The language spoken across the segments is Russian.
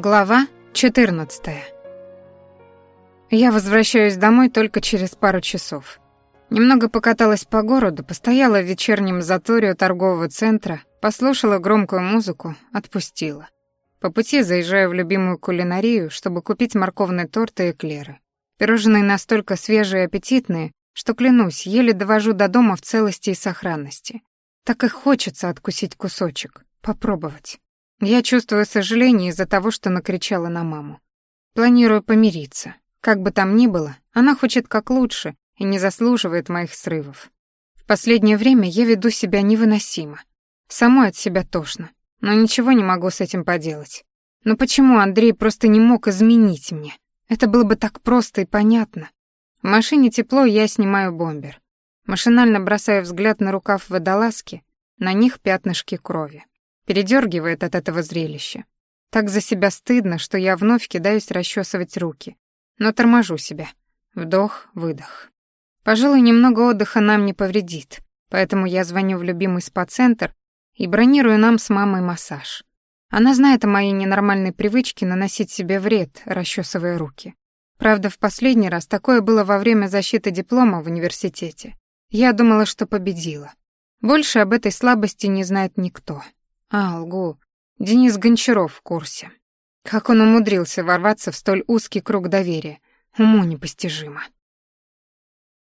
Глава 14. Я возвращаюсь домой только через пару часов. Немного покаталась по городу, постояла в вечернем заторе у торгового центра, послушала громкую музыку, отпустила. По пути заезжаю в любимую кулинарию, чтобы купить морковный торт и эклеры. Пирожные настолько свежие и аппетитные, что, клянусь, еле довожу до дома в целости и сохранности. Так и хочется откусить кусочек, попробовать. Я чувствую сожаление из-за того, что накричала на маму. Планирую помириться. Как бы там ни было, она хочет как лучше и не заслуживает моих срывов. В последнее время я веду себя невыносимо. Самой от себя тошно, но ничего не могу с этим поделать. Но почему Андрей просто не мог изменить мне? Это было бы так просто и понятно. В машине тепло, я снимаю бомбер. Машинально бросаю взгляд на рукав водолазки, на них пятнышки крови. Передергивает от этого зрелища. Так за себя стыдно, что я вновь кидаюсь расчесывать руки. Но торможу себя. Вдох, выдох. Пожалуй, немного отдыха нам не повредит, поэтому я звоню в любимый спа-центр и бронирую нам с мамой массаж. Она знает о моей ненормальной привычке наносить себе вред, расчесывая руки. Правда, в последний раз такое было во время защиты диплома в университете. Я думала, что победила. Больше об этой слабости не знает никто. А, лгу. Денис Гончаров в курсе. Как он умудрился ворваться в столь узкий круг доверия, уму непостижимо.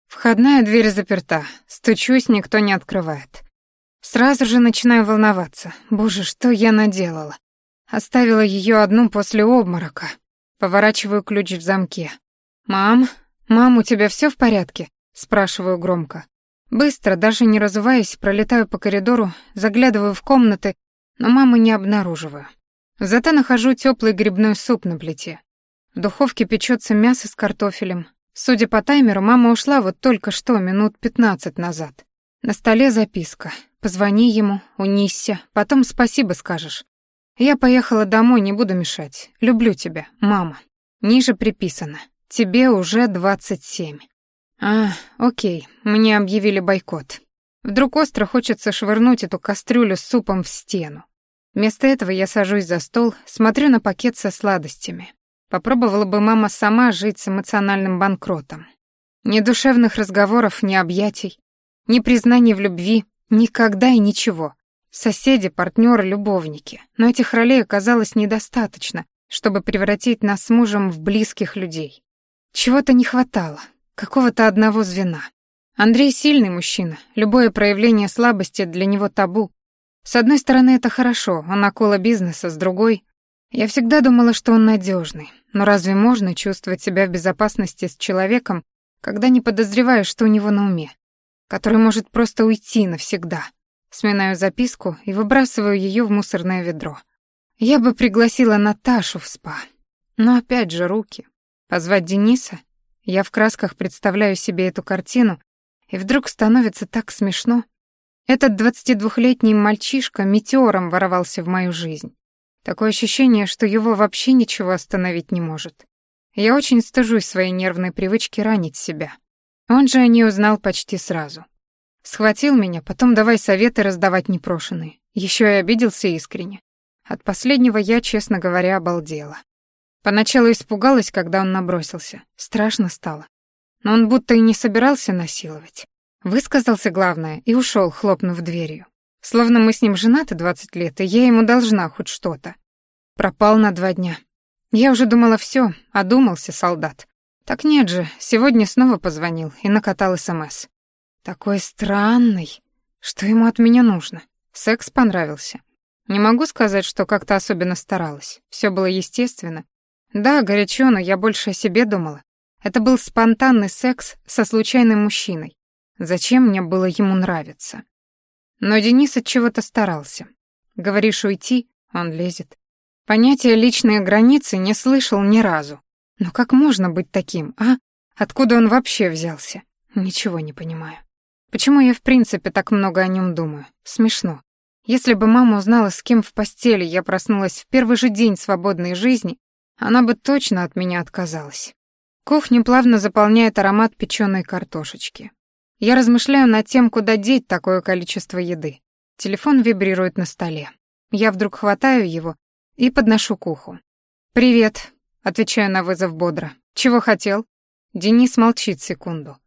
Входная дверь заперта. Стучусь, никто не открывает. Сразу же начинаю волноваться. Боже, что я наделала? Оставила ее одну после обморока. Поворачиваю ключ в замке. «Мам? Мам, у тебя все в порядке?» Спрашиваю громко. Быстро, даже не разуваясь, пролетаю по коридору, заглядываю в комнаты но мамы не обнаруживаю. Зато нахожу теплый грибной суп на плите. В духовке печется мясо с картофелем. Судя по таймеру, мама ушла вот только что, минут пятнадцать назад. На столе записка. Позвони ему, унисься, потом спасибо скажешь. Я поехала домой, не буду мешать. Люблю тебя, мама. Ниже приписано. Тебе уже двадцать семь. А, окей, мне объявили бойкот. Вдруг остро хочется швырнуть эту кастрюлю с супом в стену. Вместо этого я сажусь за стол, смотрю на пакет со сладостями. Попробовала бы мама сама жить с эмоциональным банкротом. Ни душевных разговоров, ни объятий, ни признаний в любви, никогда и ничего. Соседи, партнеры, любовники. Но этих ролей оказалось недостаточно, чтобы превратить нас с мужем в близких людей. Чего-то не хватало, какого-то одного звена. Андрей сильный мужчина, любое проявление слабости для него табу. С одной стороны, это хорошо, он акула бизнеса, с другой... Я всегда думала, что он надежный, но разве можно чувствовать себя в безопасности с человеком, когда не подозреваешь, что у него на уме, который может просто уйти навсегда? Сминаю записку и выбрасываю ее в мусорное ведро. Я бы пригласила Наташу в спа. Но опять же руки. Позвать Дениса? Я в красках представляю себе эту картину, и вдруг становится так смешно. Этот 22-летний мальчишка метеором ворвался в мою жизнь. Такое ощущение, что его вообще ничего остановить не может. Я очень стыжусь своей нервной привычки ранить себя. Он же о ней узнал почти сразу. Схватил меня, потом давай советы раздавать непрошенные. Еще и обиделся искренне. От последнего я, честно говоря, обалдела. Поначалу испугалась, когда он набросился. Страшно стало но он будто и не собирался насиловать. Высказался главное и ушел, хлопнув дверью. Словно мы с ним женаты двадцать лет, и я ему должна хоть что-то. Пропал на два дня. Я уже думала все, одумался солдат. Так нет же, сегодня снова позвонил и накатал СМС. Такой странный. Что ему от меня нужно? Секс понравился. Не могу сказать, что как-то особенно старалась. Все было естественно. Да, горячо, но я больше о себе думала. Это был спонтанный секс со случайным мужчиной. Зачем мне было ему нравиться? Но Денис от чего-то старался. Говоришь уйти, он лезет. Понятие личные границы не слышал ни разу. Но как можно быть таким, а? Откуда он вообще взялся? Ничего не понимаю. Почему я в принципе так много о нем думаю? Смешно. Если бы мама узнала, с кем в постели я проснулась в первый же день свободной жизни, она бы точно от меня отказалась. Кухню плавно заполняет аромат печеной картошечки. Я размышляю над тем, куда деть такое количество еды. Телефон вибрирует на столе. Я вдруг хватаю его и подношу к уху. «Привет», — отвечаю на вызов бодро. «Чего хотел?» Денис молчит секунду.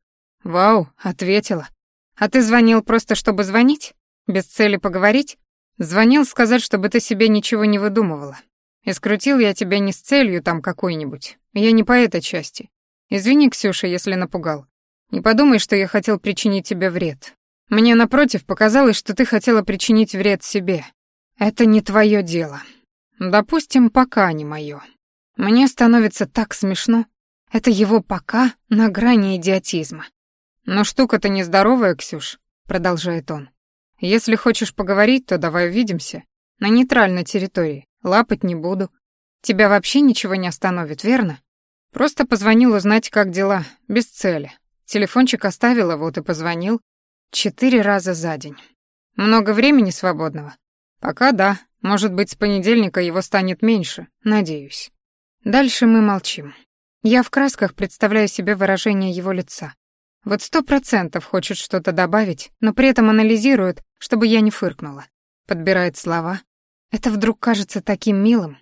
«Вау», — ответила. «А ты звонил просто, чтобы звонить? Без цели поговорить?» «Звонил сказать, чтобы ты себе ничего не выдумывала. И скрутил я тебя не с целью там какой-нибудь. Я не по этой части. Извини, Ксюша, если напугал. Не подумай, что я хотел причинить тебе вред. Мне, напротив, показалось, что ты хотела причинить вред себе. Это не твое дело. Допустим, пока не мое. Мне становится так смешно. Это его «пока» на грани идиотизма. «Но штука-то нездоровая, Ксюш», — продолжает он. «Если хочешь поговорить, то давай увидимся. На нейтральной территории. Лапать не буду. Тебя вообще ничего не остановит, верно? Просто позвонил узнать, как дела, без цели. Телефончик оставила, вот и позвонил. Четыре раза за день. Много времени свободного? Пока да. Может быть, с понедельника его станет меньше, надеюсь. Дальше мы молчим. Я в красках представляю себе выражение его лица. Вот сто процентов хочет что-то добавить, но при этом анализирует, чтобы я не фыркнула. Подбирает слова. Это вдруг кажется таким милым.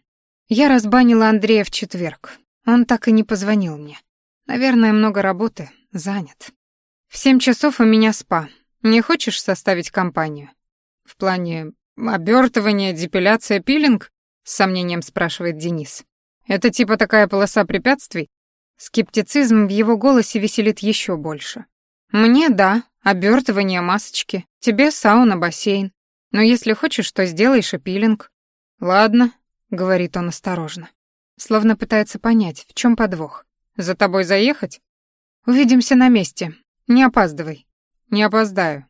Я разбанила Андрея в четверг. Он так и не позвонил мне. Наверное, много работы, занят. В семь часов у меня спа. Не хочешь составить компанию? В плане обертывания, депиляция, пилинг? С сомнением спрашивает Денис. Это типа такая полоса препятствий? Скептицизм в его голосе веселит еще больше. Мне да, обертывание масочки. Тебе сауна, бассейн. Но если хочешь, то сделаешь и пилинг. Ладно, говорит он осторожно. Словно пытается понять, в чем подвох. За тобой заехать? Увидимся на месте. Не опаздывай. Не опоздаю.